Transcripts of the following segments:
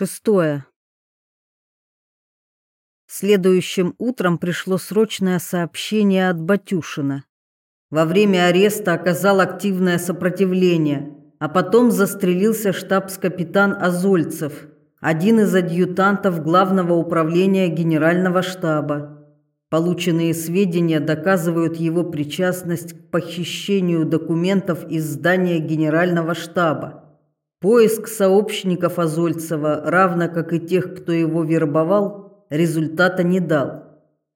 Шестое. Следующим утром пришло срочное сообщение от Батюшина. Во время ареста оказал активное сопротивление, а потом застрелился штабс-капитан Азольцев, один из адъютантов Главного управления Генерального штаба. Полученные сведения доказывают его причастность к похищению документов из здания Генерального штаба. Поиск сообщников Азольцева, равно как и тех, кто его вербовал, результата не дал.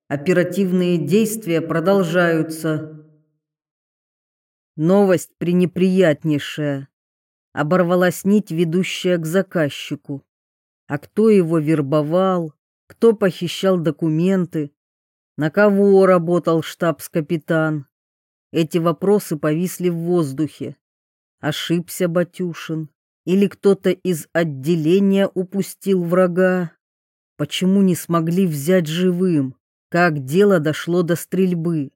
Оперативные действия продолжаются. Новость пренеприятнейшая. Оборвалась нить, ведущая к заказчику. А кто его вербовал, кто похищал документы, на кого работал штабс-капитан. Эти вопросы повисли в воздухе. Ошибся Батюшин. Или кто-то из отделения упустил врага? Почему не смогли взять живым? Как дело дошло до стрельбы?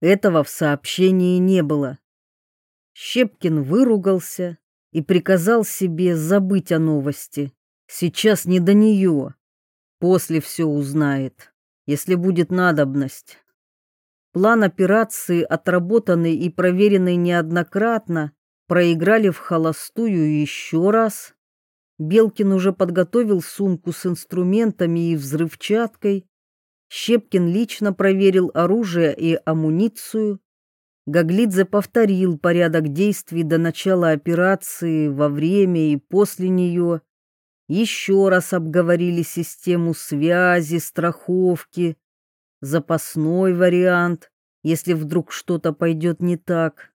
Этого в сообщении не было. Щепкин выругался и приказал себе забыть о новости. Сейчас не до нее. После все узнает, если будет надобность. План операции, отработанный и проверенный неоднократно, проиграли в холостую еще раз. Белкин уже подготовил сумку с инструментами и взрывчаткой. Щепкин лично проверил оружие и амуницию. Гаглидзе повторил порядок действий до начала операции, во время и после нее. Еще раз обговорили систему связи, страховки, запасной вариант, если вдруг что-то пойдет не так.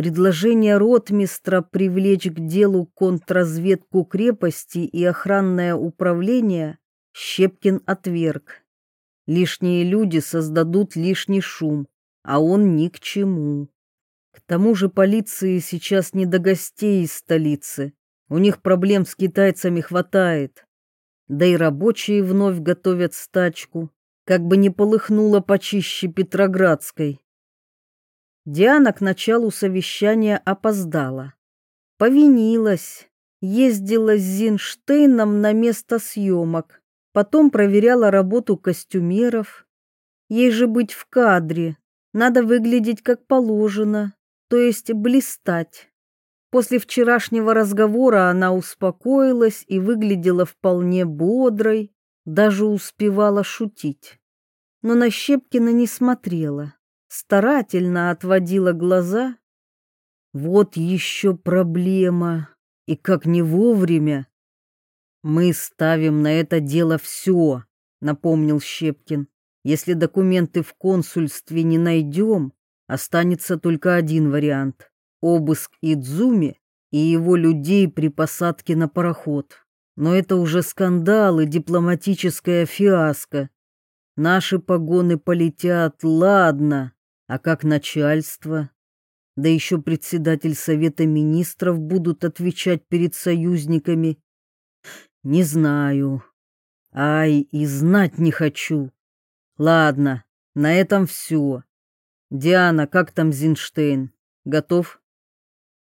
Предложение ротмистра привлечь к делу контрразведку крепости и охранное управление Щепкин отверг. Лишние люди создадут лишний шум, а он ни к чему. К тому же полиции сейчас не до гостей из столицы. У них проблем с китайцами хватает. Да и рабочие вновь готовят стачку, как бы не полыхнуло почище Петроградской. Диана к началу совещания опоздала. Повинилась, ездила с Зинштейном на место съемок, потом проверяла работу костюмеров. Ей же быть в кадре, надо выглядеть как положено, то есть блистать. После вчерашнего разговора она успокоилась и выглядела вполне бодрой, даже успевала шутить. Но на Щепкина не смотрела старательно отводила глаза. Вот еще проблема, и как не вовремя. Мы ставим на это дело все, напомнил Щепкин. Если документы в консульстве не найдем, останется только один вариант — обыск Идзуми и его людей при посадке на пароход. Но это уже скандал и дипломатическая фиаско. Наши погоны полетят, ладно, а как начальство? Да еще председатель Совета Министров будут отвечать перед союзниками. Не знаю. Ай, и знать не хочу. Ладно, на этом все. Диана, как там Зинштейн? Готов?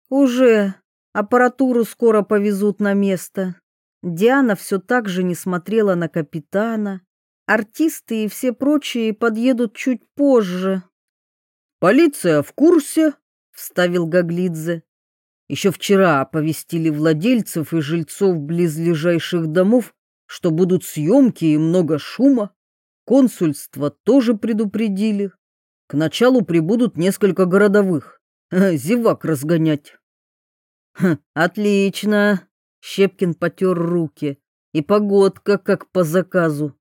Уже. Аппаратуру скоро повезут на место. Диана все так же не смотрела на капитана. Артисты и все прочие подъедут чуть позже. «Полиция в курсе», — вставил Гаглидзе. «Еще вчера оповестили владельцев и жильцов близлежащих домов, что будут съемки и много шума. Консульство тоже предупредили. К началу прибудут несколько городовых. Зевак разгонять». «Хм, «Отлично!» — Щепкин потер руки. «И погодка, как по заказу».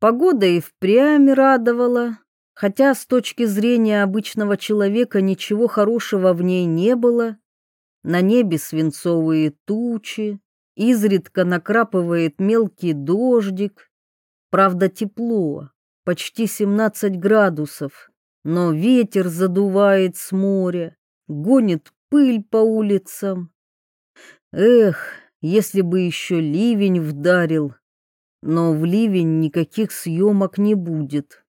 Погода и впрямь радовала хотя с точки зрения обычного человека ничего хорошего в ней не было. На небе свинцовые тучи, изредка накрапывает мелкий дождик. Правда, тепло, почти 17 градусов, но ветер задувает с моря, гонит пыль по улицам. Эх, если бы еще ливень вдарил. Но в ливень никаких съемок не будет.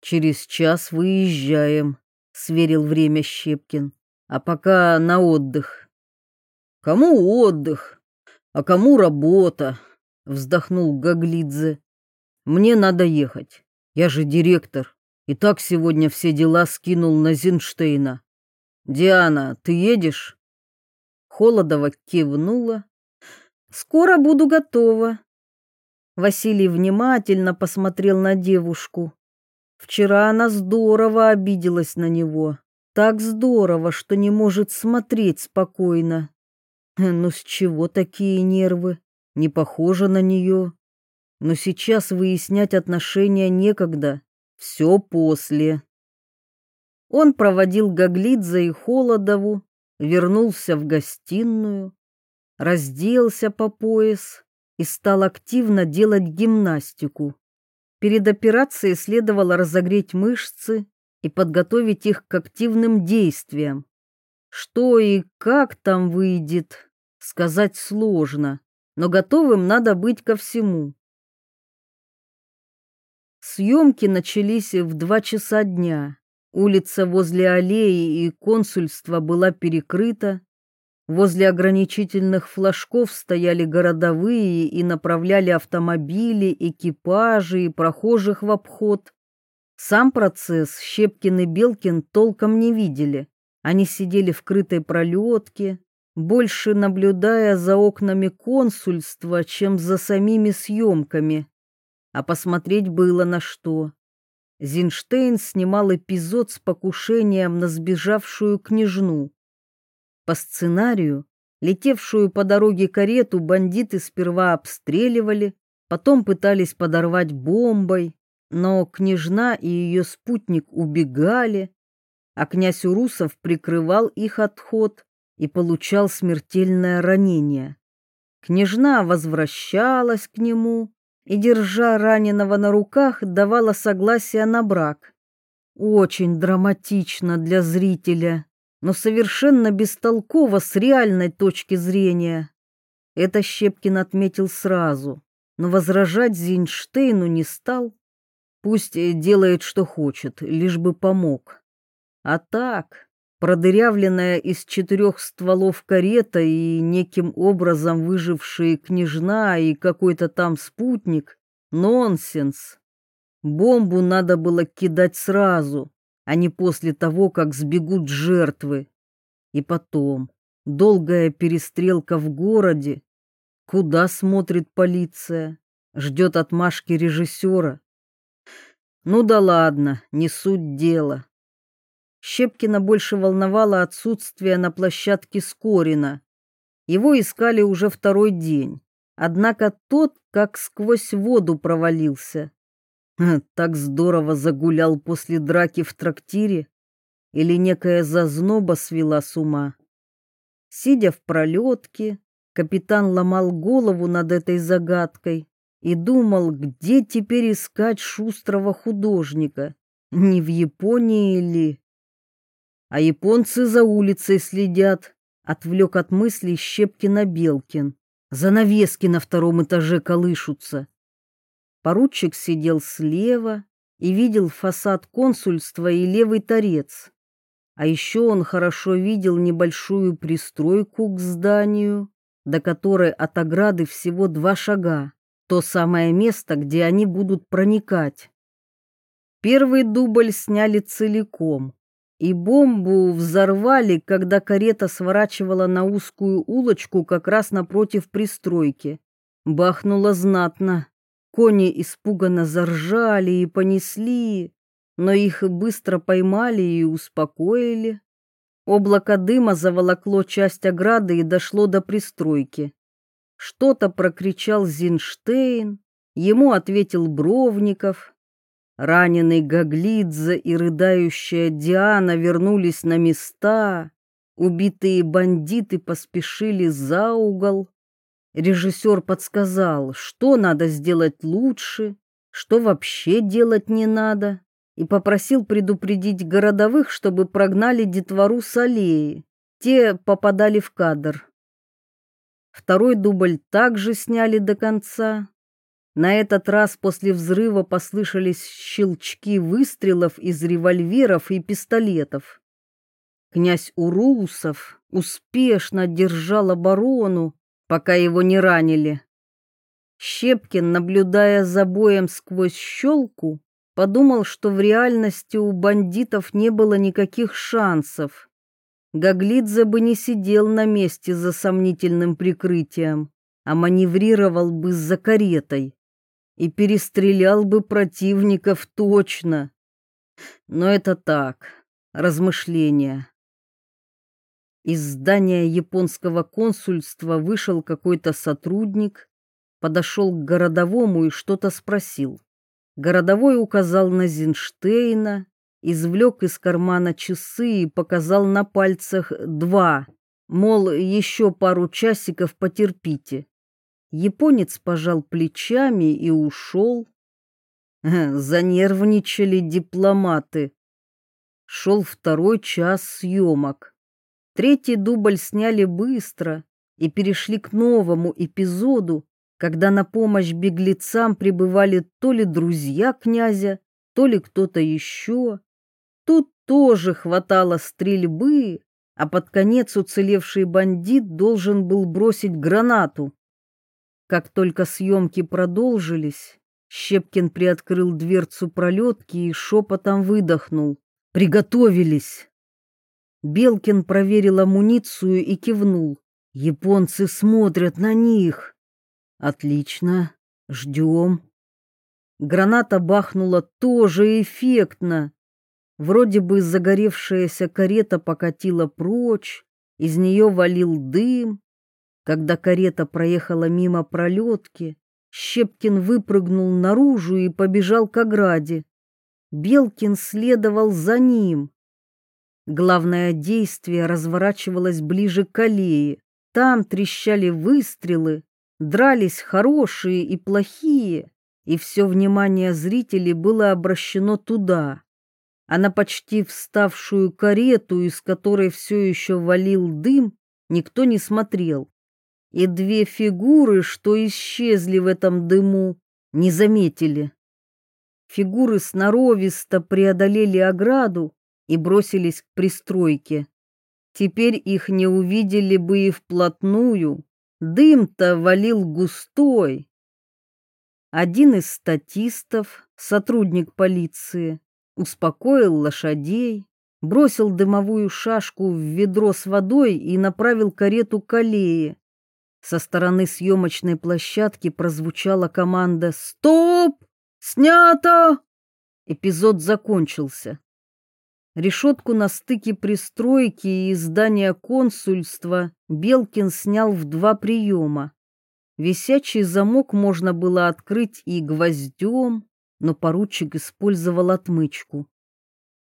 Через час выезжаем, сверил время Щепкин. А пока на отдых. Кому отдых? А кому работа? Вздохнул Гаглидзе. Мне надо ехать. Я же директор. И так сегодня все дела скинул на Зинштейна. Диана, ты едешь? Холодова кивнула. Скоро буду готова. Василий внимательно посмотрел на девушку. Вчера она здорово обиделась на него. Так здорово, что не может смотреть спокойно. Ну с чего такие нервы? Не похоже на нее. Но сейчас выяснять отношения некогда. Все после. Он проводил Гаглидзе и Холодову, вернулся в гостиную, разделся по пояс и стал активно делать гимнастику. Перед операцией следовало разогреть мышцы и подготовить их к активным действиям. Что и как там выйдет, сказать сложно, но готовым надо быть ко всему. Съемки начались в два часа дня. Улица возле аллеи и консульства была перекрыта. Возле ограничительных флажков стояли городовые и направляли автомобили, экипажи и прохожих в обход. Сам процесс Щепкин и Белкин толком не видели. Они сидели в крытой пролетке, больше наблюдая за окнами консульства, чем за самими съемками. А посмотреть было на что. Зинштейн снимал эпизод с покушением на сбежавшую княжну. По сценарию, летевшую по дороге карету бандиты сперва обстреливали, потом пытались подорвать бомбой, но княжна и ее спутник убегали, а князь Урусов прикрывал их отход и получал смертельное ранение. Княжна возвращалась к нему и, держа раненого на руках, давала согласие на брак. Очень драматично для зрителя, но совершенно бестолково с реальной точки зрения. Это Щепкин отметил сразу, но возражать Зинштейну не стал Пусть делает, что хочет, лишь бы помог. А так, продырявленная из четырех стволов карета и неким образом выжившие княжна и какой-то там спутник — нонсенс. Бомбу надо было кидать сразу, а не после того, как сбегут жертвы. И потом, долгая перестрелка в городе. Куда смотрит полиция? Ждет отмашки режиссера. Ну да ладно, не суть дела. Щепкина больше волновало отсутствие на площадке Скорина. Его искали уже второй день, однако тот как сквозь воду провалился. Так здорово загулял после драки в трактире или некая зазноба свела с ума. Сидя в пролетке, капитан ломал голову над этой загадкой и думал, где теперь искать шустрого художника, не в Японии ли. А японцы за улицей следят, отвлек от мыслей Щепкина Белкин. Занавески на втором этаже колышутся. Поручик сидел слева и видел фасад консульства и левый торец. А еще он хорошо видел небольшую пристройку к зданию, до которой от ограды всего два шага то самое место, где они будут проникать. Первый дубль сняли целиком, и бомбу взорвали, когда карета сворачивала на узкую улочку как раз напротив пристройки. Бахнуло знатно. Кони испуганно заржали и понесли, но их быстро поймали и успокоили. Облако дыма заволокло часть ограды и дошло до пристройки. Что-то прокричал Зинштейн, ему ответил Бровников. Раненый Гаглидзе и рыдающая Диана вернулись на места. Убитые бандиты поспешили за угол. Режиссер подсказал, что надо сделать лучше, что вообще делать не надо, и попросил предупредить городовых, чтобы прогнали детвору с аллеи. Те попадали в кадр. Второй дубль также сняли до конца. На этот раз после взрыва послышались щелчки выстрелов из револьверов и пистолетов. Князь Урусов успешно держал оборону, пока его не ранили. Щепкин, наблюдая за боем сквозь щелку, подумал, что в реальности у бандитов не было никаких шансов. Гаглидзе бы не сидел на месте за сомнительным прикрытием, а маневрировал бы за каретой и перестрелял бы противников точно. Но это так, размышления. Из здания японского консульства вышел какой-то сотрудник, подошел к городовому и что-то спросил. Городовой указал на Зинштейна, извлек из кармана часы и показал на пальцах два, мол, еще пару часиков потерпите. Японец пожал плечами и ушел. Занервничали дипломаты. Шел второй час съемок. Третий дубль сняли быстро и перешли к новому эпизоду, когда на помощь беглецам прибывали то ли друзья князя, то ли кто-то еще. Тут тоже хватало стрельбы, а под конец уцелевший бандит должен был бросить гранату. Как только съемки продолжились, Щепкин приоткрыл дверцу пролетки и шепотом выдохнул. «Приготовились!» Белкин проверил амуницию и кивнул. «Японцы смотрят на них!» «Отлично, ждем!» Граната бахнула тоже эффектно. Вроде бы загоревшаяся карета покатила прочь, из нее валил дым. Когда карета проехала мимо пролетки, Щепкин выпрыгнул наружу и побежал к ограде. Белкин следовал за ним. Главное действие разворачивалось ближе к аллее. Там трещали выстрелы, дрались хорошие и плохие, и все внимание зрителей было обращено туда а на почти вставшую карету, из которой все еще валил дым, никто не смотрел. И две фигуры, что исчезли в этом дыму, не заметили. Фигуры сноровисто преодолели ограду и бросились к пристройке. Теперь их не увидели бы и вплотную. Дым-то валил густой. Один из статистов, сотрудник полиции, успокоил лошадей, бросил дымовую шашку в ведро с водой и направил карету к аллее. Со стороны съемочной площадки прозвучала команда «Стоп! Снято!» Эпизод закончился. Решетку на стыке пристройки и здания консульства Белкин снял в два приема. Висячий замок можно было открыть и гвоздем, но поручик использовал отмычку.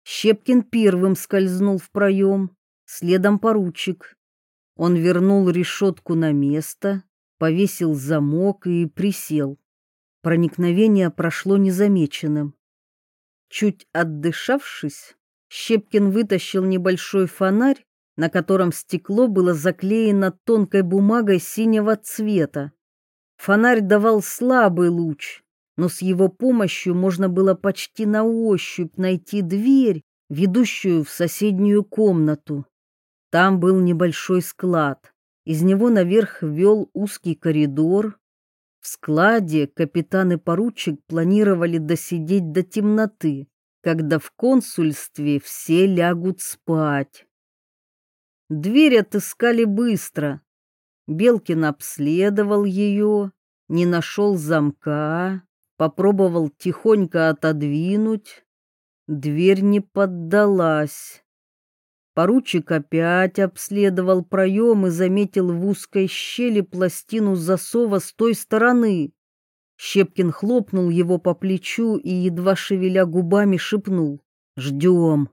Щепкин первым скользнул в проем, следом поручик. Он вернул решетку на место, повесил замок и присел. Проникновение прошло незамеченным. Чуть отдышавшись, Щепкин вытащил небольшой фонарь, на котором стекло было заклеено тонкой бумагой синего цвета. Фонарь давал слабый луч, но с его помощью можно было почти на ощупь найти дверь, ведущую в соседнюю комнату. Там был небольшой склад. Из него наверх вел узкий коридор. В складе капитан и поручик планировали досидеть до темноты, когда в консульстве все лягут спать. Дверь отыскали быстро. Белкин обследовал ее, не нашел замка, попробовал тихонько отодвинуть. Дверь не поддалась. Поручик опять обследовал проем и заметил в узкой щели пластину засова с той стороны. Щепкин хлопнул его по плечу и, едва шевеля губами, шепнул «Ждем».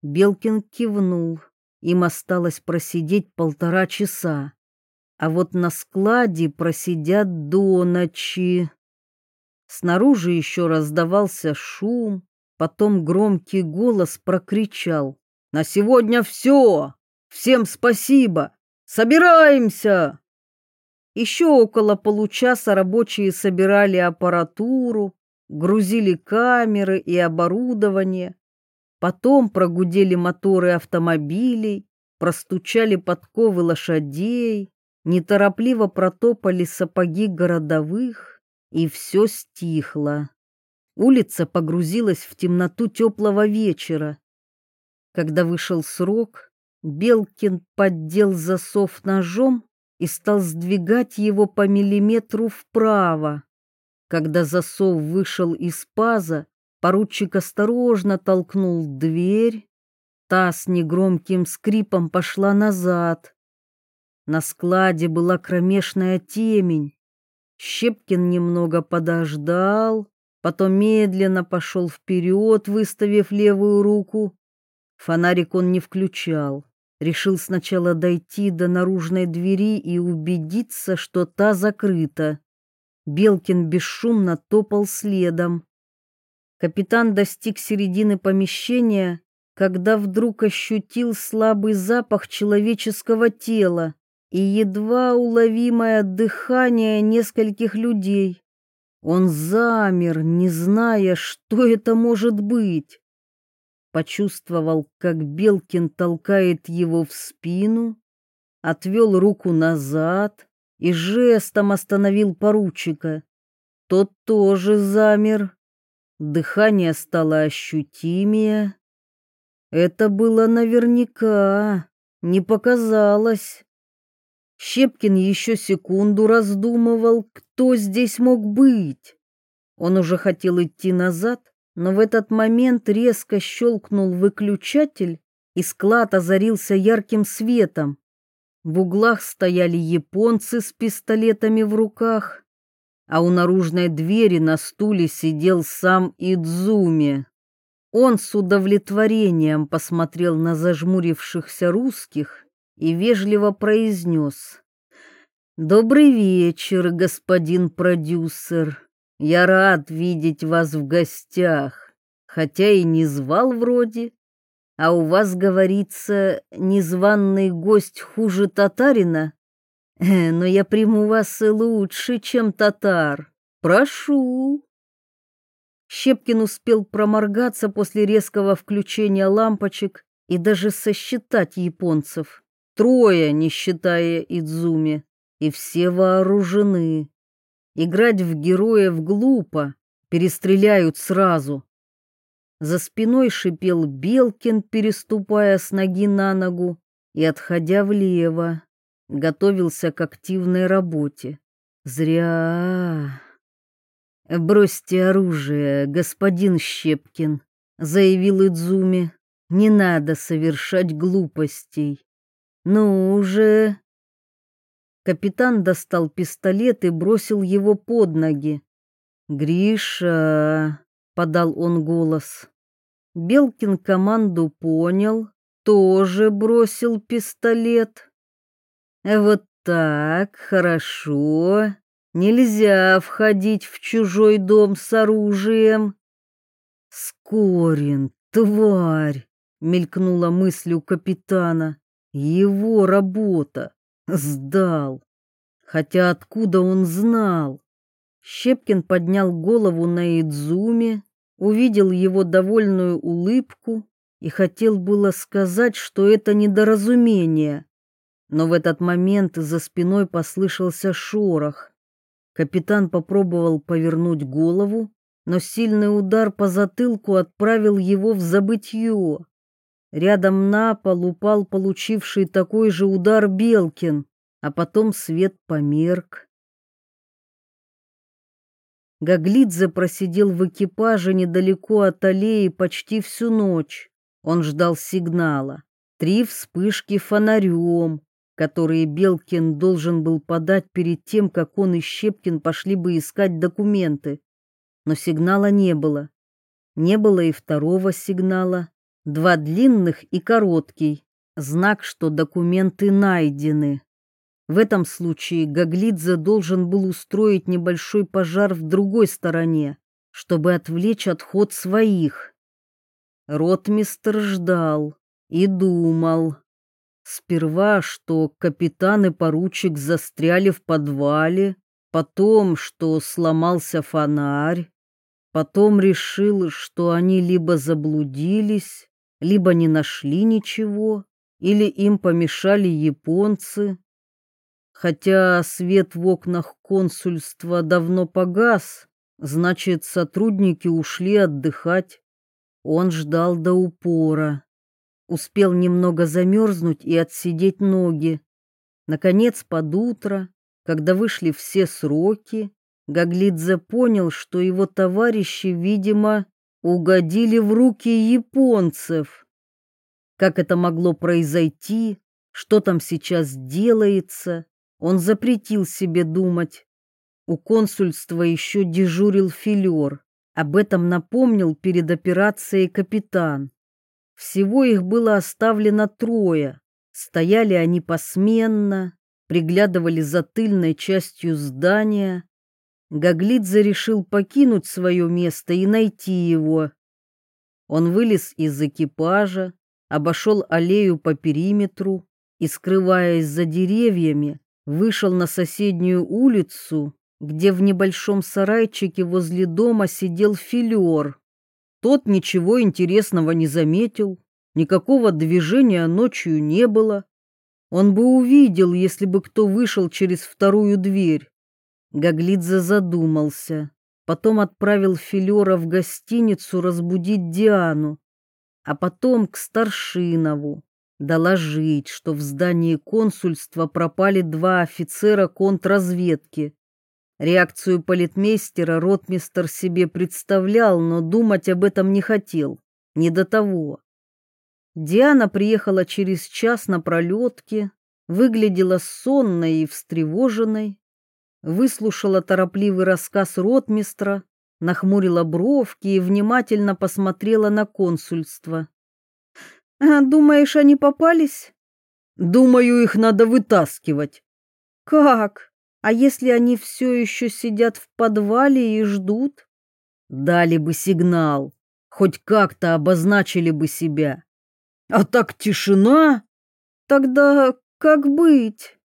Белкин кивнул. Им осталось просидеть полтора часа. А вот на складе просидят до ночи. Снаружи еще раздавался шум, потом громкий голос прокричал. «На сегодня все! Всем спасибо! Собираемся!» Еще около получаса рабочие собирали аппаратуру, грузили камеры и оборудование. Потом прогудели моторы автомобилей, простучали подковы лошадей, неторопливо протопали сапоги городовых, и все стихло. Улица погрузилась в темноту теплого вечера. Когда вышел срок, Белкин поддел засов ножом и стал сдвигать его по миллиметру вправо. Когда засов вышел из паза, поручик осторожно толкнул дверь. Та с негромким скрипом пошла назад. На складе была кромешная темень. Щепкин немного подождал, потом медленно пошел вперед, выставив левую руку. Фонарик он не включал. Решил сначала дойти до наружной двери и убедиться, что та закрыта. Белкин бесшумно топал следом. Капитан достиг середины помещения, когда вдруг ощутил слабый запах человеческого тела и едва уловимое дыхание нескольких людей. Он замер, не зная, что это может быть почувствовал, как Белкин толкает его в спину, отвел руку назад и жестом остановил поручика. Тот тоже замер. Дыхание стало ощутимее. Это было наверняка, не показалось. Щепкин еще секунду раздумывал, кто здесь мог быть. Он уже хотел идти назад, но в этот момент резко щелкнул выключатель, и склад озарился ярким светом. В углах стояли японцы с пистолетами в руках, а у наружной двери на стуле сидел сам Идзуми. Он с удовлетворением посмотрел на зажмурившихся русских и вежливо произнес «Добрый вечер, господин продюсер». Я рад видеть вас в гостях, хотя и не звал вроде. А у вас, говорится, незваный гость хуже татарина? Э, но я приму вас лучше, чем татар. Прошу. Щепкин успел проморгаться после резкого включения лампочек и даже сосчитать японцев. Трое, не считая Идзуми, и все вооружены. Играть в героев глупо, перестреляют сразу. За спиной шипел Белкин, переступая с ноги на ногу и отходя влево. Готовился к активной работе. Зря. «Бросьте оружие, господин Щепкин», — заявил Идзуми. «Не надо совершать глупостей. Ну уже, Капитан достал пистолет и бросил его под ноги. «Гриша!» — подал он голос. Белкин команду понял, тоже бросил пистолет. «Вот так, хорошо. Нельзя входить в чужой дом с оружием». «Скорин, тварь!» — мелькнула мысль у капитана. «Его работа. Сдал. Хотя откуда он знал? Щепкин поднял голову на Идзуме, увидел его довольную улыбку и хотел было сказать, что это недоразумение. Но в этот момент за спиной послышался шорох. Капитан попробовал повернуть голову, но сильный удар по затылку отправил его в забытье. Рядом на пол упал получивший такой же удар Белкин, а потом свет померк. Гаглидзе просидел в экипаже недалеко от аллеи почти всю ночь. Он ждал сигнала. Три вспышки фонарем, которые Белкин должен был подать перед тем, как он и Щепкин пошли бы искать документы. Но сигнала не было. Не было и второго сигнала. Два длинных и короткий. Знак, что документы найдены. В этом случае Гаглидзе должен был устроить небольшой пожар в другой стороне, чтобы отвлечь отход своих. Ротмистр ждал и думал. Сперва, что капитан и поручик застряли в подвале, потом, что сломался фонарь, потом решил, что они либо заблудились, либо не нашли ничего, или им помешали японцы. Хотя свет в окнах консульства давно погас, значит, сотрудники ушли отдыхать. Он ждал до упора. Успел немного замерзнуть и отсидеть ноги. Наконец, под утро, когда вышли все сроки, Гаглидзе понял, что его товарищи, видимо, угодили в руки японцев. Как это могло произойти, что там сейчас делается, он запретил себе думать. У консульства еще дежурил филер. Об этом напомнил перед операцией капитан. Всего их было оставлено трое. Стояли они посменно, приглядывали за тыльной частью здания. Гаглидзе решил покинуть свое место и найти его. Он вылез из экипажа, обошел аллею по периметру и, скрываясь за деревьями, вышел на соседнюю улицу, где в небольшом сарайчике возле дома сидел филер. Тот ничего интересного не заметил, никакого движения ночью не было. Он бы увидел, если бы кто вышел через вторую дверь. Гаглидзе задумался, потом отправил Филера в гостиницу разбудить Диану, а потом к Старшинову доложить, что в здании консульства пропали два офицера контрразведки. Реакцию полицмейстера ротмистер себе представлял, но думать об этом не хотел. Не до того. Диана приехала через час на пролетке, выглядела сонной и встревоженной, выслушала торопливый рассказ ротмистра, нахмурила бровки и внимательно посмотрела на консульство. А, думаешь, они попались? Думаю, их надо вытаскивать. Как? А если они все еще сидят в подвале и ждут? Дали бы сигнал, хоть как-то обозначили бы себя. А так тишина? Тогда как быть?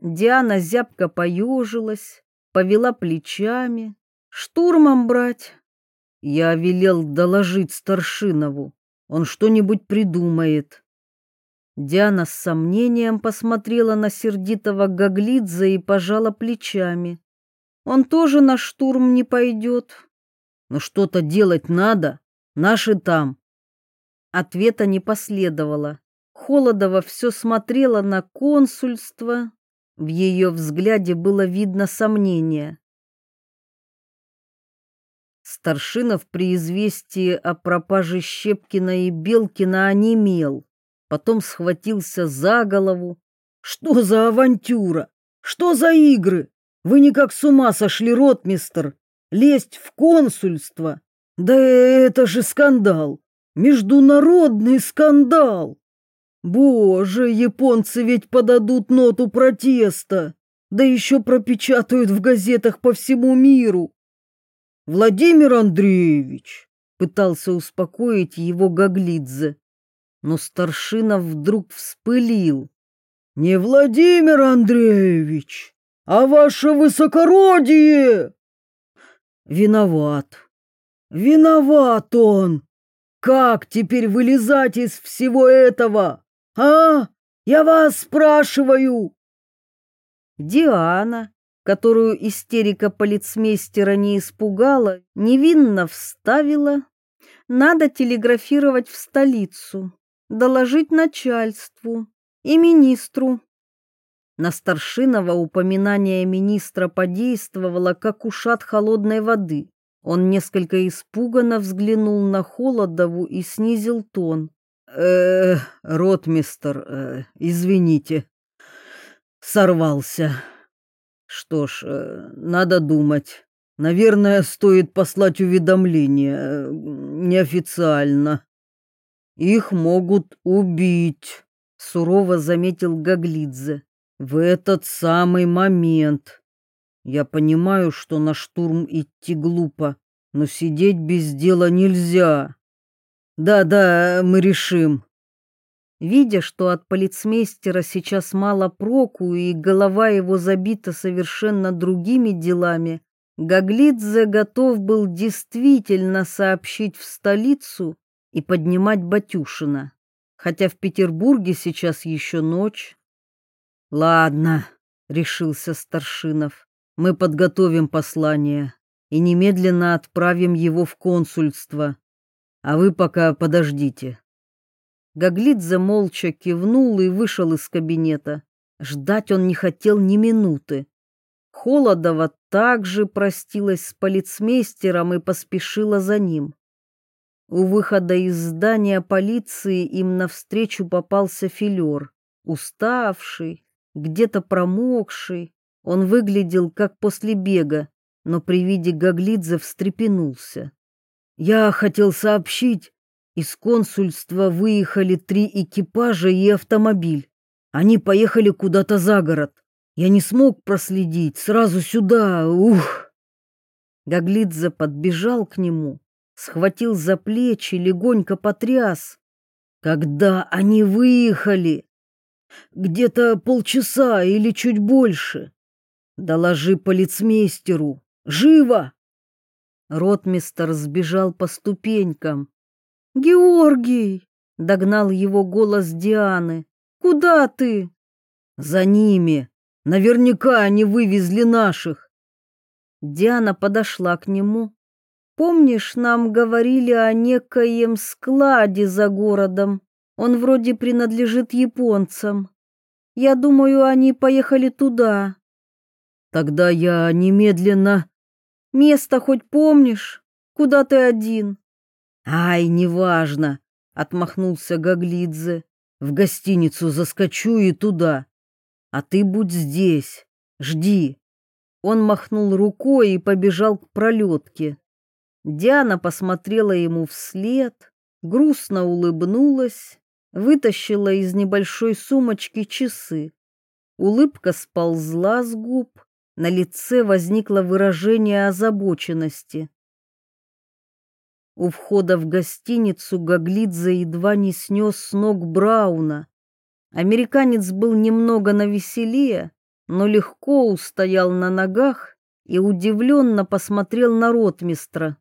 Диана зябко поежилась, повела плечами. Штурмом брать? Я велел доложить Старшинову. Он что-нибудь придумает. Диана с сомнением посмотрела на сердитого Гаглидзе и пожала плечами. Он тоже на штурм не пойдет. Но что-то делать надо. Наши там. Ответа не последовало. Холодова все смотрела на консульство. В ее взгляде было видно сомнение. Старшинов при известии о пропаже Щепкина и Белкина онемел, потом схватился за голову. «Что за авантюра? Что за игры? Вы никак с ума сошли, ротмистер! Лезть в консульство? Да это же скандал! Международный скандал! Боже, японцы ведь подадут ноту протеста, да еще пропечатают в газетах по всему миру!» Владимир Андреевич пытался успокоить его Гаглидзе, но старшина вдруг вспылил. Не Владимир Андреевич, а ваше высокородие! Виноват. Виноват он. Как теперь вылезать из всего этого? А? Я вас спрашиваю. Диана, которую истерика полицмейстера не испугала, невинно вставила. Надо телеграфировать в столицу, доложить начальству и министру. На Старшинова упоминание министра подействовало, как ушат холодной воды. Он несколько испуганно взглянул на Холодову и снизил тон. Э ротмистер, э, извините, сорвался». Что ж, э, надо думать. Наверное, стоит послать уведомление э, неофициально. Их могут убить, сурово заметил Гаглидзе. В этот самый момент. Я понимаю, что на штурм идти глупо, но сидеть без дела нельзя. Да-да, мы решим. Видя, что от полицмейстера сейчас мало проку и голова его забита совершенно другими делами, Гаглидзе готов был действительно сообщить в столицу и поднимать Батюшина, хотя в Петербурге сейчас еще ночь. Ладно, решился Старшинов. Мы подготовим послание и немедленно отправим его в консульство. А вы пока подождите. Гаглидзе молча кивнул и вышел из кабинета. Ждать он не хотел ни минуты. Холодова также простилась с полицмейстером и поспешила за ним. У выхода из здания полиции им навстречу попался филер, уставший, где-то промокший. Он выглядел как после бега, но при виде Гаглидзе встрепенулся. «Я хотел сообщить, из консульства выехали три экипажа и автомобиль. Они поехали куда-то за город. Я не смог проследить, сразу сюда, ух!» Гаглидзе подбежал к нему, схватил за плечи, легонько потряс. «Когда они выехали?» «Где-то полчаса или чуть больше. Доложи полицмейстеру. Живо!» Ротмистер сбежал по ступенькам. «Георгий!» — догнал его голос Дианы. «Куда ты?» «За ними. Наверняка они вывезли наших». Диана подошла к нему. «Помнишь, нам говорили о некоем складе за городом? Он вроде принадлежит японцам. Я думаю, они поехали туда». «Тогда я немедленно...» «Место хоть помнишь? Куда ты один?» «Ай, неважно», — отмахнулся Гаглидзе. «В гостиницу заскочу и туда. А ты будь здесь, жди». Он махнул рукой и побежал к пролетке. Диана посмотрела ему вслед, грустно улыбнулась, вытащила из небольшой сумочки часы. Улыбка сползла с губ, на лице возникло выражение озабоченности. У входа в гостиницу Гаглидзе едва не снес с ног Брауна. Американец был немного навеселее, но легко устоял на ногах и удивленно посмотрел на ротмистра.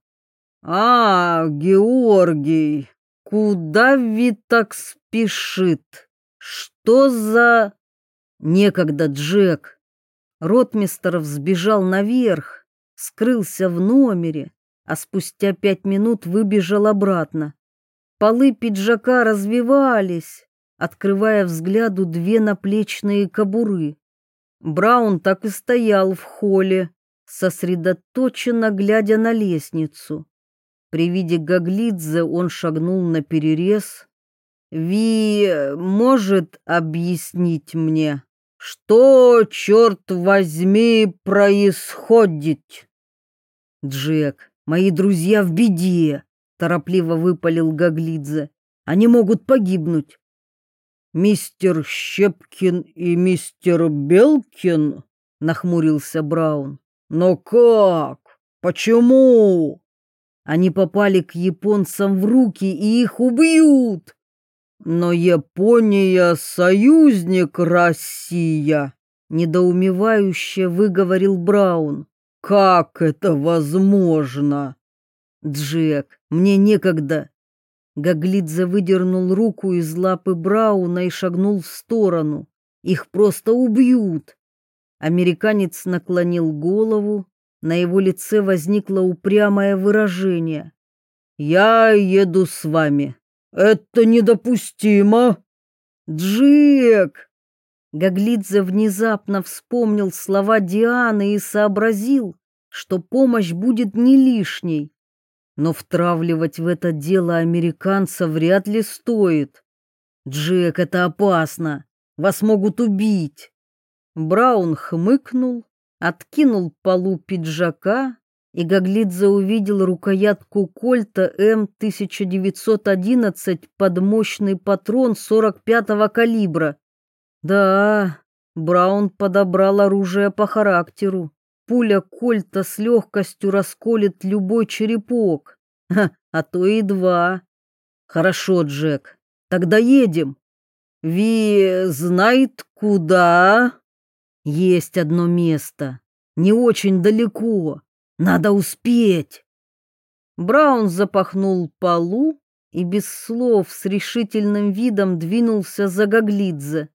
«А, Георгий, куда ведь так спешит? Что за...» «Некогда, Джек!» Ротмистр взбежал наверх, скрылся в номере, а спустя пять минут выбежал обратно. Полы пиджака развивались, открывая взгляду две наплечные кобуры. Браун так и стоял в холле, сосредоточенно глядя на лестницу. При виде Гаглидзе он шагнул на перерез. «Ви может объяснить мне, что, черт возьми, происходит?» «Джек, Мои друзья в беде, торопливо выпалил Гаглидзе. Они могут погибнуть. Мистер Щепкин и мистер Белкин, нахмурился Браун. Но как? Почему? Они попали к японцам в руки и их убьют. Но Япония союзник Россия, недоумевающе выговорил Браун. Как это возможно? Джек, мне некогда. Гаглидзе выдернул руку из лапы Брауна и шагнул в сторону. Их просто убьют. Американец наклонил голову, на его лице возникло упрямое выражение. «Я еду с вами. Это недопустимо!» «Джек!» Гаглидзе внезапно вспомнил слова Дианы и сообразил, что помощь будет не лишней. Но втравливать в это дело американца вряд ли стоит. Джек, это опасно. Вас могут убить. Браун хмыкнул, откинул полу пиджака, и Гаглидзе увидел рукоятку кольта М1911 под мощный патрон 45-го калибра. Да, Браун подобрал оружие по характеру. Пуля кольта с легкостью расколет любой черепок, Ха, а то и два. Хорошо, Джек, тогда едем. Ви знает куда? Есть одно место, не очень далеко. Надо успеть. Браун запахнул полу и без слов с решительным видом двинулся за Гаглидзе.